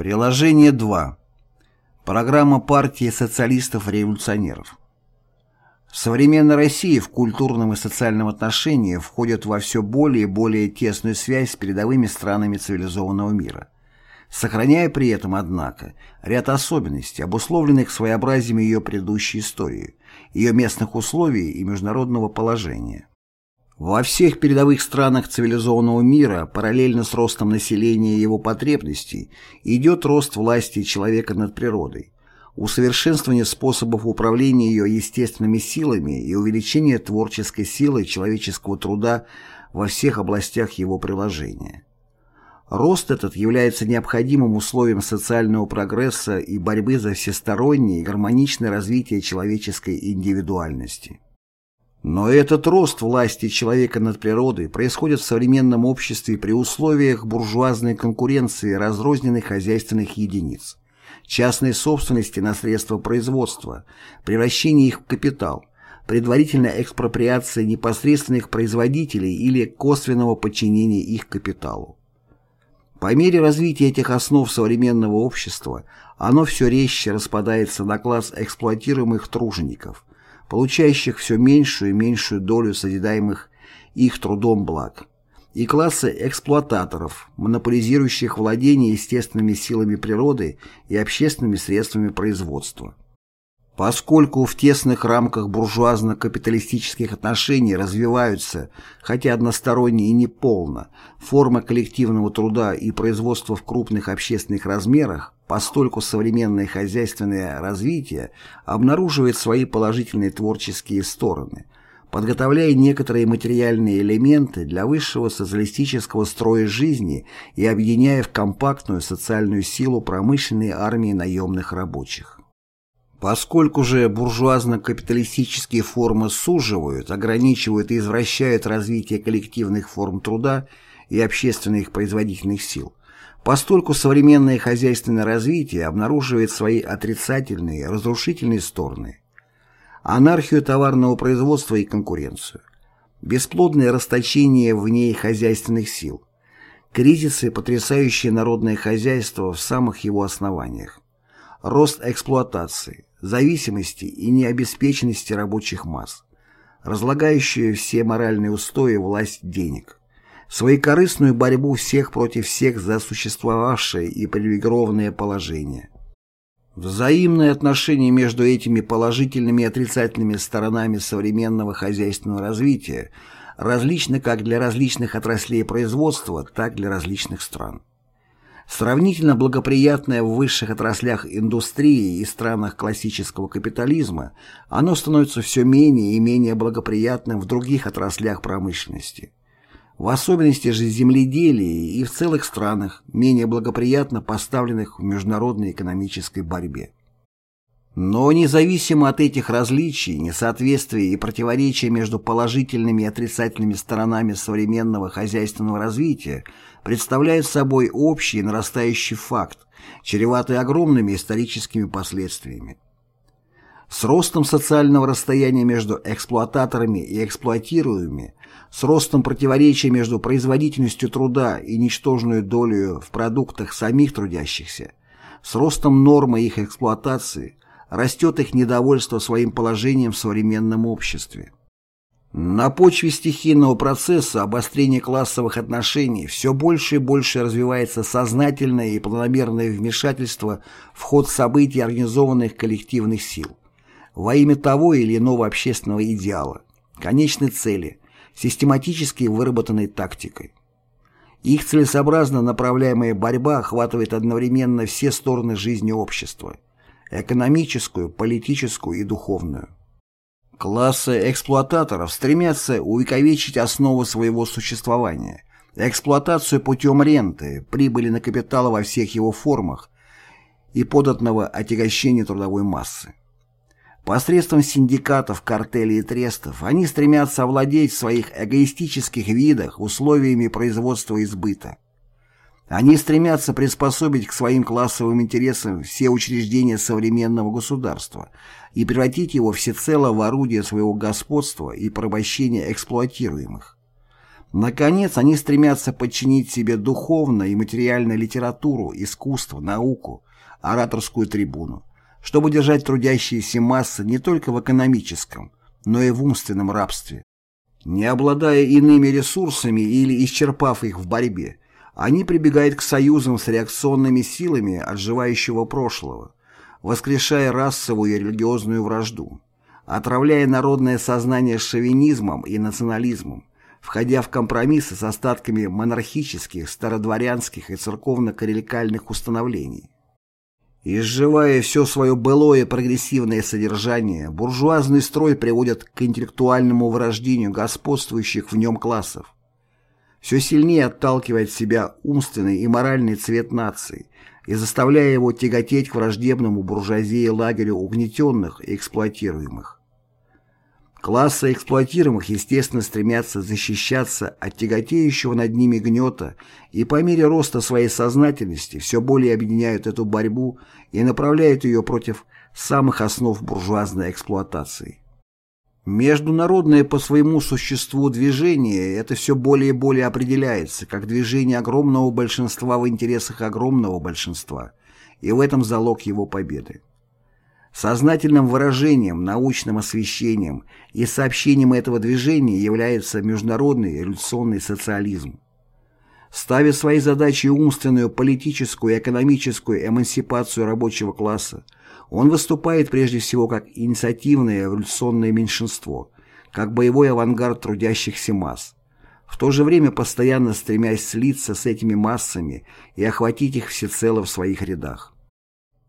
Приложение 2. Программа партии социалистов-революционеров. В современной России в культурном и социальном отношении входят во все более и более тесную связь с передовыми странами цивилизованного мира, сохраняя при этом, однако, ряд особенностей, обусловленных своеобразием ее предыдущей истории, ее местных условий и международного положения. Во всех передовых странах цивилизованного мира параллельно с ростом населения и его потребностей идет рост власти человека над природой, усовершенствование способов управления ее естественными силами и увеличение творческой силы человеческого труда во всех областях его приложения. Рост этот является необходимым условием социального прогресса и борьбы за всестороннее и гармоничное развитие человеческой индивидуальности. Но этот рост власти человека над природой происходит в современном обществе при условиях буржуазной конкуренции разрозненных хозяйственных единиц, частной собственности на средства производства, превращения их в капитал, предварительной экспроприации непосредственных производителей или косвенного подчинения их капиталу. По мере развития этих основ современного общества оно все резче распадается на класс эксплуатируемых тружеников – получающих все меньшую и меньшую долю созидаемых их трудом благ, и классы эксплуататоров, монополизирующих владение естественными силами природы и общественными средствами производства. Поскольку в тесных рамках буржуазно-капиталистических отношений развиваются, хотя односторонне и неполно, формы коллективного труда и производства в крупных общественных размерах, постольку современное хозяйственное развитие обнаруживает свои положительные творческие стороны, подготовляя некоторые материальные элементы для высшего социалистического строя жизни и объединяя в компактную социальную силу промышленной армии наемных рабочих. Поскольку же буржуазно-капиталистические формы суживают, ограничивают и извращают развитие коллективных форм труда и общественных производительных сил, постольку современное хозяйственное развитие обнаруживает свои отрицательные, разрушительные стороны. Анархию товарного производства и конкуренцию, бесплодное расточение в ней хозяйственных сил, кризисы, потрясающие народное хозяйство в самых его основаниях, рост эксплуатации, зависимости и необеспеченности рабочих масс, разлагающую все моральные устои власть денег, своекорыстную борьбу всех против всех за существовавшее и привилегированное положение. Взаимные отношения между этими положительными и отрицательными сторонами современного хозяйственного развития различны как для различных отраслей производства, так и для различных стран. Сравнительно благоприятное в высших отраслях индустрии и странах классического капитализма, оно становится все менее и менее благоприятным в других отраслях промышленности. В особенности же земледелии и в целых странах, менее благоприятно поставленных в международной экономической борьбе. Но независимо от этих различий, несоответствий и противоречия между положительными и отрицательными сторонами современного хозяйственного развития представляют собой общий нарастающий факт, чреватый огромными историческими последствиями. С ростом социального расстояния между эксплуататорами и эксплуатируемыми, с ростом противоречия между производительностью труда и ничтожную долю в продуктах самих трудящихся, с ростом нормы их эксплуатации, растет их недовольство своим положением в современном обществе. На почве стихийного процесса обострения классовых отношений все больше и больше развивается сознательное и планомерное вмешательство в ход событий организованных коллективных сил во имя того или иного общественного идеала, конечной цели, систематически выработанной тактикой. Их целесообразно направляемая борьба охватывает одновременно все стороны жизни общества – экономическую, политическую и духовную. Классы эксплуататоров стремятся увековечить основу своего существования, эксплуатацию путем ренты, прибыли на капитал во всех его формах и податного отягощения трудовой массы. Посредством синдикатов, картелей и трестов они стремятся овладеть в своих эгоистических видах условиями производства и сбыта. Они стремятся приспособить к своим классовым интересам все учреждения современного государства и превратить его всецело в орудие своего господства и порабощения эксплуатируемых. Наконец, они стремятся подчинить себе духовно и материально литературу, искусство, науку, ораторскую трибуну, чтобы держать трудящиеся массы не только в экономическом, но и в умственном рабстве. Не обладая иными ресурсами или исчерпав их в борьбе, они прибегают к союзам с реакционными силами отживающего прошлого, воскрешая расовую и религиозную вражду, отравляя народное сознание шовинизмом и национализмом, входя в компромиссы с остатками монархических, стародворянских и церковно-клерикальных установлений. Изживая все свое былое прогрессивное содержание, буржуазный строй приводит к интеллектуальному вырождению господствующих в нем классов. Все сильнее отталкивает себя умственный и моральный цвет нации и заставляя его тяготеть к враждебному буржуазии лагерю угнетенных и эксплуатируемых. Классы эксплуатируемых, естественно, стремятся защищаться от тяготеющего над ними гнета и по мере роста своей сознательности все более объединяют эту борьбу и направляют ее против самых основ буржуазной эксплуатации. Международное по своему существу движение это все более и более определяется как движение огромного большинства в интересах огромного большинства, и в этом залог его победы. Сознательным выражением, научным освещением и сообщением этого движения является международный революционный социализм. Ставя своей задачей умственную, политическую и экономическую эмансипацию рабочего класса, он выступает прежде всего как инициативное революционное меньшинство, как боевой авангард трудящихся масс, в то же время постоянно стремясь слиться с этими массами и охватить их всецело в своих рядах.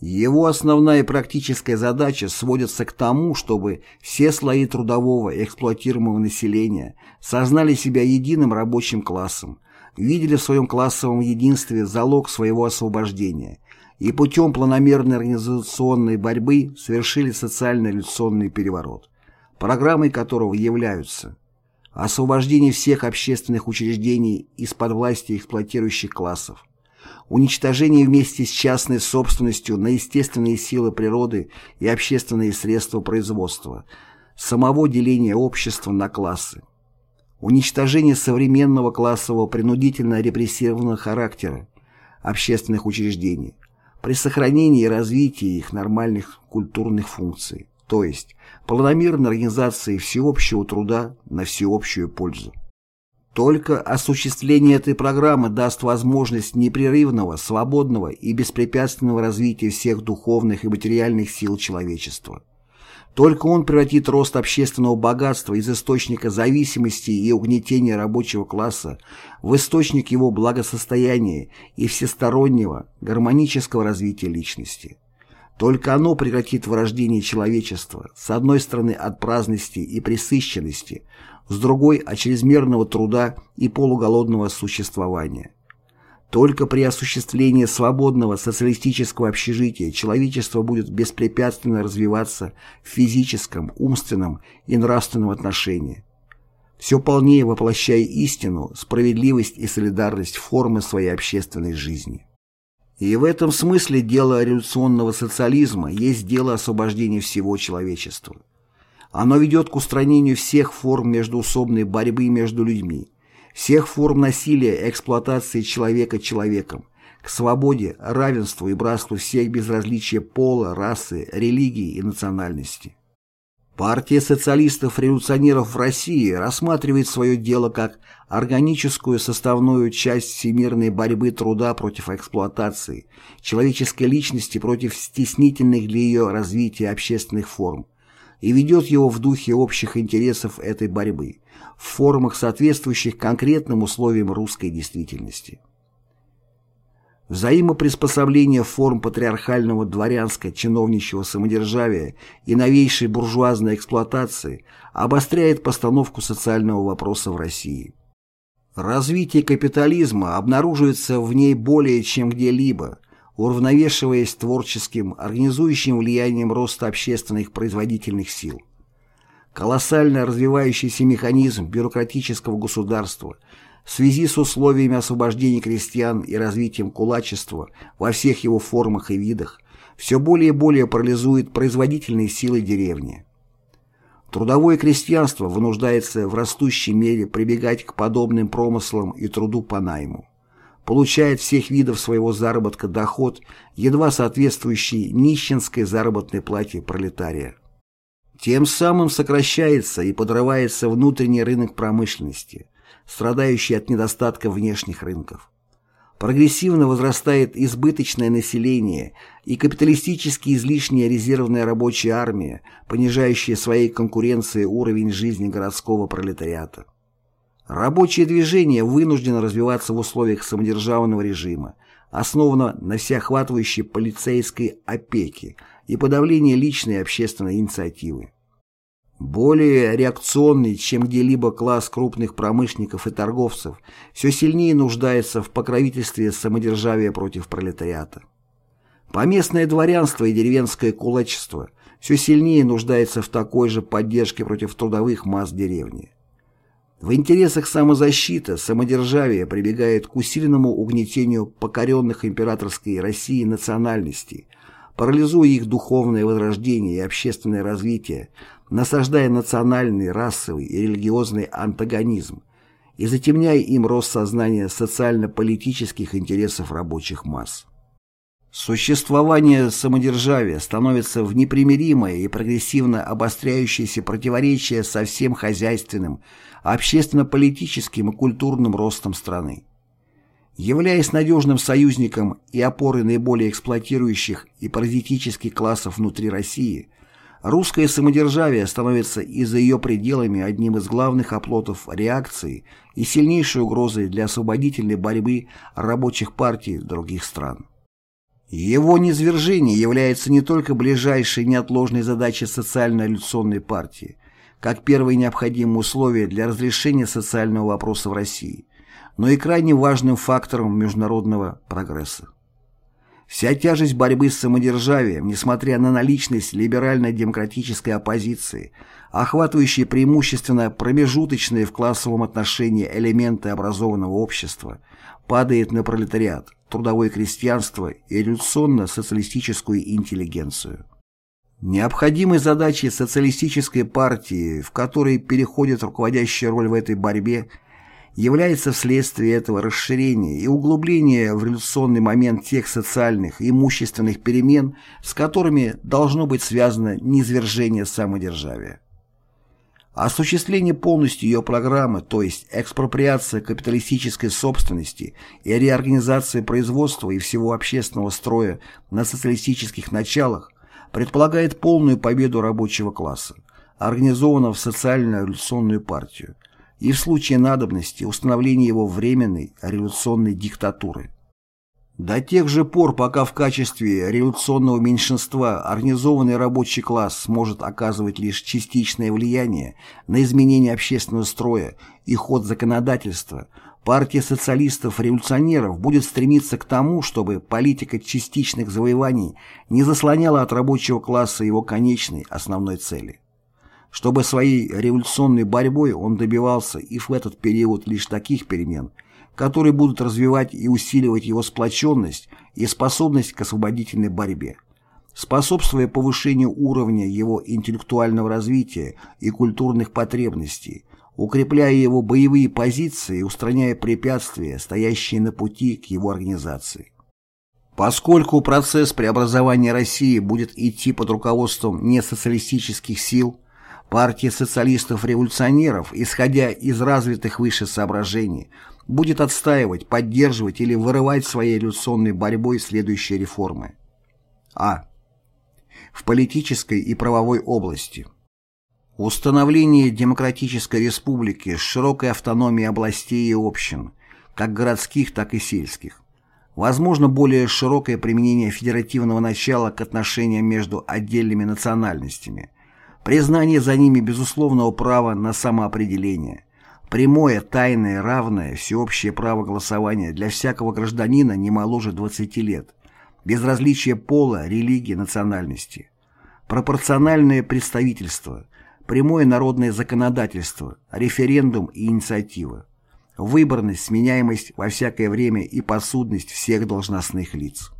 Его основная практическая задача сводится к тому, чтобы все слои трудового и эксплуатируемого населения сознали себя единым рабочим классом, видели в своем классовом единстве залог своего освобождения и путем планомерной организационной борьбы совершили социально-революционный переворот, программой которого являются освобождение всех общественных учреждений из-под власти эксплуатирующих классов, уничтожение вместе с частной собственностью на естественные силы природы и общественные средства производства, самого деления общества на классы, уничтожение современного классового принудительно-репрессивного характера общественных учреждений при сохранении и развитии их нормальных культурных функций, то есть планомерной организации всеобщего труда на всеобщую пользу. Только осуществление этой программы даст возможность непрерывного, свободного и беспрепятственного развития всех духовных и материальных сил человечества. Только он превратит рост общественного богатства из источника зависимости и угнетения рабочего класса в источник его благосостояния и всестороннего, гармонического развития личности. Только оно прекратит вырождение человечества, с одной стороны от праздности и пресыщенности, с другой – от чрезмерного труда и полуголодного существования. Только при осуществлении свободного социалистического общежития человечество будет беспрепятственно развиваться в физическом, умственном и нравственном отношении, все полнее воплощая истину, справедливость и солидарность формы своей общественной жизни. И в этом смысле дело революционного социализма есть дело освобождения всего человечества. Оно ведет к устранению всех форм междуусобной борьбы между людьми, всех форм насилия и эксплуатации человека человеком, к свободе, равенству и братству всех без различия пола, расы, религии и национальности. Партия социалистов-революционеров в России рассматривает свое дело как органическую составную часть всемирной борьбы труда против эксплуатации, человеческой личности против стеснительных для ее развития общественных форм, и ведет его в духе общих интересов этой борьбы, в формах, соответствующих конкретным условиям русской действительности. Взаимоприспособление форм патриархального дворянско-чиновничьего самодержавия и новейшей буржуазной эксплуатации обостряет постановку социального вопроса в России. Развитие капитализма обнаруживается в ней более чем где-либо, уравновешиваясь творческим, организующим влиянием роста общественных производительных сил. Колоссально развивающийся механизм бюрократического государства в связи с условиями освобождения крестьян и развитием кулачества во всех его формах и видах все более и более парализует производительные силы деревни. Трудовое крестьянство вынуждается в растущей мере прибегать к подобным промыслам и труду по найму. Получает всех видов своего заработка доход, едва соответствующий нищенской заработной плате пролетария. Тем самым сокращается и подрывается внутренний рынок промышленности, страдающий от недостатка внешних рынков. Прогрессивно возрастает избыточное население и капиталистически излишняя резервная рабочая армия, понижающая своей конкуренцией уровень жизни городского пролетариата. Рабочее движение вынуждено развиваться в условиях самодержавного режима, основанного на всеохватывающей полицейской опеке и подавлении личной и общественной инициативы. Более реакционный, чем где-либо класс крупных промышленников и торговцев, все сильнее нуждается в покровительстве самодержавия против пролетариата. Поместное дворянство и деревенское кулачество все сильнее нуждается в такой же поддержке против трудовых масс деревни. В интересах самозащиты самодержавие прибегает к усиленному угнетению покоренных императорской России национальностей, парализуя их духовное возрождение и общественное развитие, насаждая национальный, расовый и религиозный антагонизм и затемняя им рост сознания социально-политических интересов рабочих масс. Существование самодержавия становится в непримиримое и прогрессивно обостряющееся противоречие со всем хозяйственным, общественно-политическим и культурным ростом страны. Являясь надежным союзником и опорой наиболее эксплуатирующих и паразитических классов внутри России, русское самодержавие становится и за ее пределами одним из главных оплотов реакции и сильнейшей угрозой для освободительной борьбы рабочих партий других стран. Его низвержение является не только ближайшей неотложной задачей социально-революционной партии, как первое необходимое условие для разрешения социального вопроса в России, но и крайне важным фактором международного прогресса. Вся тяжесть борьбы с самодержавием, несмотря на наличность либерально-демократической оппозиции, охватывающей преимущественно промежуточные в классовом отношении элементы образованного общества, падает на пролетариат, трудовое крестьянство и революционно-социалистическую интеллигенцию. Необходимой задачей социалистической партии, в которой переходит руководящая роль в этой борьбе, является вследствие этого расширения и углубления в революционный момент тех социальных и имущественных перемен, с которыми должно быть связано низвержение самодержавия. Осуществление полностью ее программы, то есть экспроприация капиталистической собственности и реорганизация производства и всего общественного строя на социалистических началах, предполагает полную победу рабочего класса, организованного в социально-революционную партию, и в случае надобности установление его временной революционной диктатуры. До тех же пор, пока в качестве революционного меньшинства организованный рабочий класс сможет оказывать лишь частичное влияние на изменение общественного строя и ход законодательства, партия социалистов-революционеров будет стремиться к тому, чтобы политика частичных завоеваний не заслоняла от рабочего класса его конечной основной цели. Чтобы своей революционной борьбой он добивался и в этот период лишь таких перемен – которые будут развивать и усиливать его сплоченность и способность к освободительной борьбе, способствуя повышению уровня его интеллектуального развития и культурных потребностей, укрепляя его боевые позиции и устраняя препятствия, стоящие на пути к его организации. Поскольку процесс преобразования России будет идти под руководством несоциалистических сил, партия социалистов-революционеров, исходя из развитых выше соображений, будет отстаивать, поддерживать или вырывать своей революционной борьбой следующие реформы. А. В политической и правовой области. Установление демократической республики с широкой автономией областей и общин, как городских, так и сельских. Возможно, более широкое применение федеративного начала к отношениям между отдельными национальностями, признание за ними безусловного права на самоопределение, Прямое, тайное, равное, всеобщее право голосования для всякого гражданина не моложе 20 лет, без различия пола, религии, национальности. Пропорциональное представительство, прямое народное законодательство, референдум и инициатива. Выборность, сменяемость во всякое время и подсудность всех должностных лиц.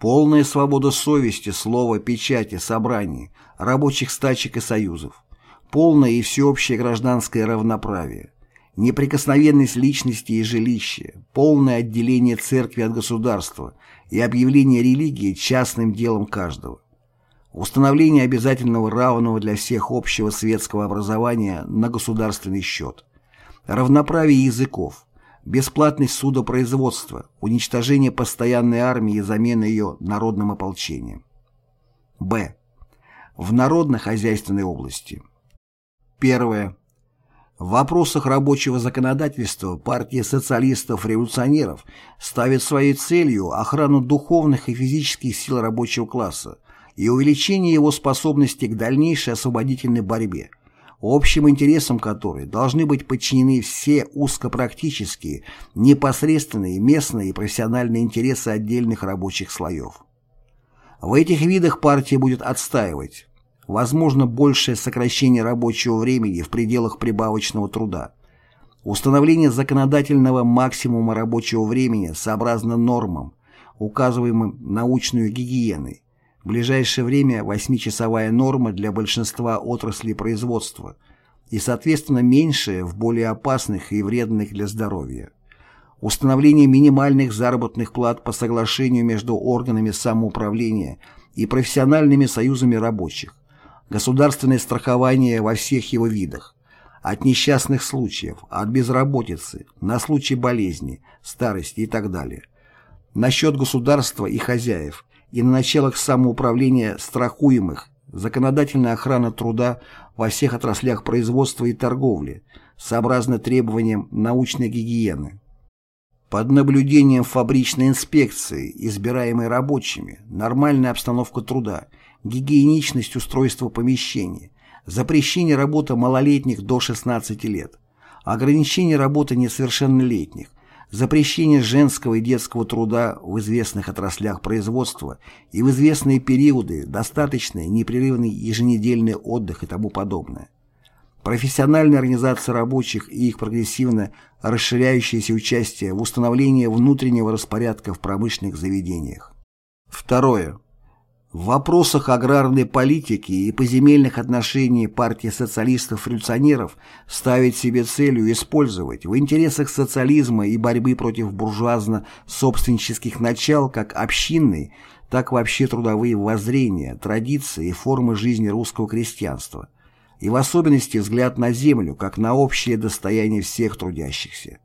Полная свобода совести, слова, печати, собраний, рабочих стачек и союзов полное и всеобщее гражданское равноправие, неприкосновенность личности и жилища, полное отделение церкви от государства и объявление религии частным делом каждого, установление обязательного равного для всех общего светского образования на государственный счет, равноправие языков, бесплатность судопроизводства, уничтожение постоянной армии и замена ее народным ополчением. Б. В народно-хозяйственной области. Первое. В вопросах рабочего законодательства партия социалистов-революционеров ставит своей целью охрану духовных и физических сил рабочего класса и увеличение его способности к дальнейшей освободительной борьбе, общим интересам которой должны быть подчинены все узкопрактические, непосредственные, местные и профессиональные интересы отдельных рабочих слоев. В этих видах партия будет отстаивать возможно большее сокращение рабочего времени в пределах прибавочного труда, установление законодательного максимума рабочего времени сообразно нормам, указываемым научной гигиеной, в ближайшее время 8-часовая норма для большинства отраслей производства и, соответственно, меньшая в более опасных и вредных для здоровья. Установление минимальных заработных плат по соглашению между органами самоуправления и профессиональными союзами рабочих, государственное страхование во всех его видах, от несчастных случаев, от безработицы, на случай болезни, старости и так далее, на счет государства и хозяев, и на началах самоуправления страхуемых, законодательная охрана труда во всех отраслях производства и торговли, сообразно требованиям научной гигиены. Под наблюдением фабричной инспекции, избираемой рабочими, нормальная обстановка труда – гигиеничность устройства помещения, запрещение работы малолетних до 16 лет, ограничение работы несовершеннолетних, запрещение женского и детского труда в известных отраслях производства и в известные периоды достаточный непрерывный еженедельный отдых и тому подобное. Профессиональная организация рабочих и их прогрессивно расширяющееся участие в установлении внутреннего распорядка в промышленных заведениях. Второе. В вопросах аграрной политики и поземельных отношений партия социалистов-революционеров ставит себе целью использовать в интересах социализма и борьбы против буржуазно-собственнических начал как общинные, так вообще трудовые воззрения, традиции и формы жизни русского крестьянства, и в особенности взгляд на землю как на общее достояние всех трудящихся.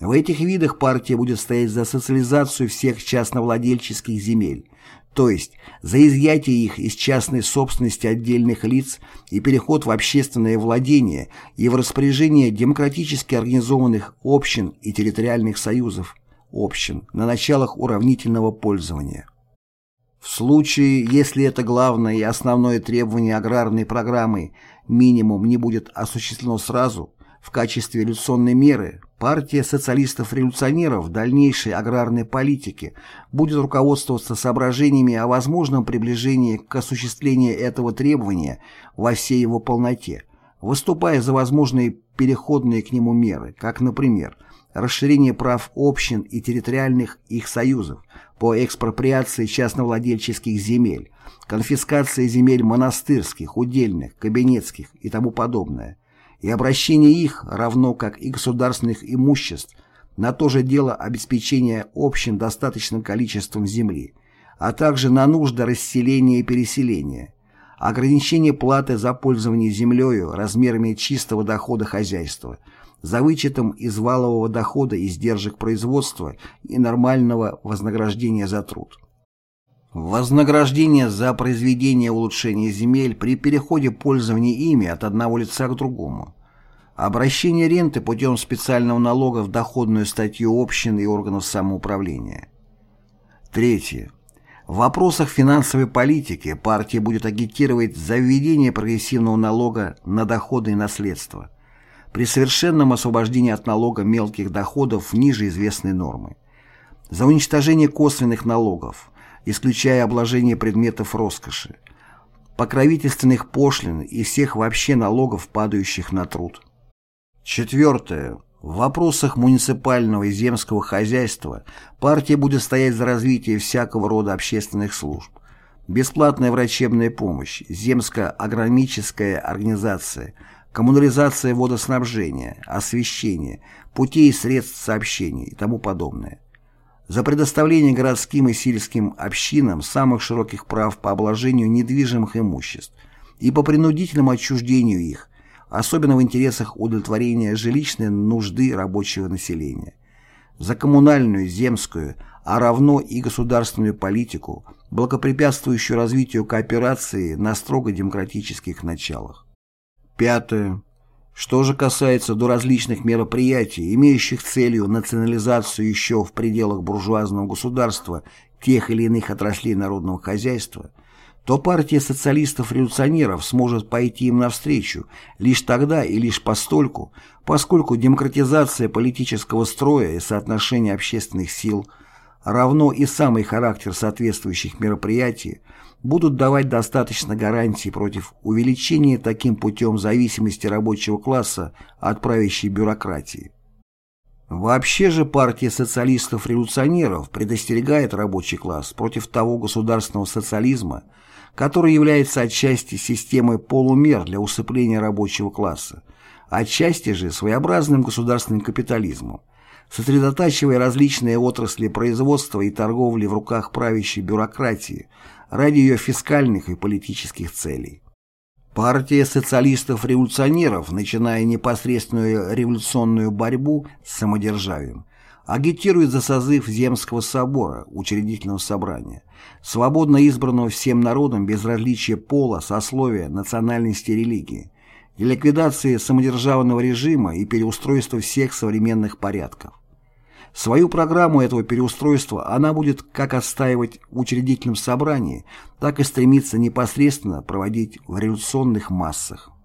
В этих видах партия будет стоять за социализацию всех частновладельческих земель, то есть за изъятие их из частной собственности отдельных лиц и переход в общественное владение и в распоряжение демократически организованных общин и территориальных союзов общин на началах уравнительного пользования. В случае, если это главное и основное требование аграрной программы минимум не будет осуществлено сразу, в качестве революционной меры партия социалистов-революционеров в дальнейшей аграрной политике будет руководствоваться соображениями о возможном приближении к осуществлению этого требования во всей его полноте, выступая за возможные переходные к нему меры, как, например, расширение прав общин и территориальных их союзов по экспроприации частновладельческих земель, конфискация земель монастырских, удельных, кабинетских и тому подобное – и обращение их, равно как и государственных имуществ, на то же дело обеспечения общим достаточным количеством земли, а также на нужды расселения и переселения, ограничение платы за пользование землею размерами чистого дохода хозяйства, за вычетом из валового дохода издержек производства и нормального вознаграждения за труд. Вознаграждение за произведение улучшения земель при переходе пользования ими от одного лица к другому. Обращение ренты путем специального налога в доходную статью общин и органов самоуправления. Третье. В вопросах финансовой политики партия будет агитировать за введение прогрессивного налога на доходы и наследство при совершенном освобождении от налога мелких доходов ниже известной нормы, за уничтожение косвенных налогов, исключая обложение предметов роскоши, покровительственных пошлин и всех вообще налогов, падающих на труд. Четвертое. В вопросах муниципального и земского хозяйства партия будет стоять за развитие всякого рода общественных служб, бесплатная врачебная помощь, земско-агрономическая организация, коммунализация водоснабжения, освещение, путей и средств сообщения и тому подобное. За предоставление городским и сельским общинам самых широких прав по обложению недвижимых имуществ и по принудительному отчуждению их, особенно в интересах удовлетворения жилищной нужды рабочего населения. За коммунальную, земскую, а равно и государственную политику, благопрепятствующую развитию кооперации на строго демократических началах. Пятое. Что же касается до различных мероприятий, имеющих целью национализацию еще в пределах буржуазного государства тех или иных отраслей народного хозяйства, то партия социалистов-революционеров сможет пойти им навстречу лишь тогда и лишь постольку, поскольку демократизация политического строя и соотношение общественных сил – равно и самый характер соответствующих мероприятий будут давать достаточно гарантий против увеличения таким путем зависимости рабочего класса от правящей бюрократии. Вообще же партия социалистов-революционеров предостерегает рабочий класс против того государственного социализма, который является отчасти системой полумер для усыпления рабочего класса, отчасти же своеобразным государственным капитализмом, сосредотачивая различные отрасли производства и торговли в руках правящей бюрократии ради ее фискальных и политических целей. Партия социалистов-революционеров, начиная непосредственную революционную борьбу с самодержавием, агитирует за созыв Земского собора, учредительного собрания, свободно избранного всем народом без различия пола, сословия, национальности и религии, и ликвидации самодержавного режима и переустройства всех современных порядков. Свою программу этого переустройства она будет как отстаивать в учредительном собрании, так и стремиться непосредственно проводить в революционных массах.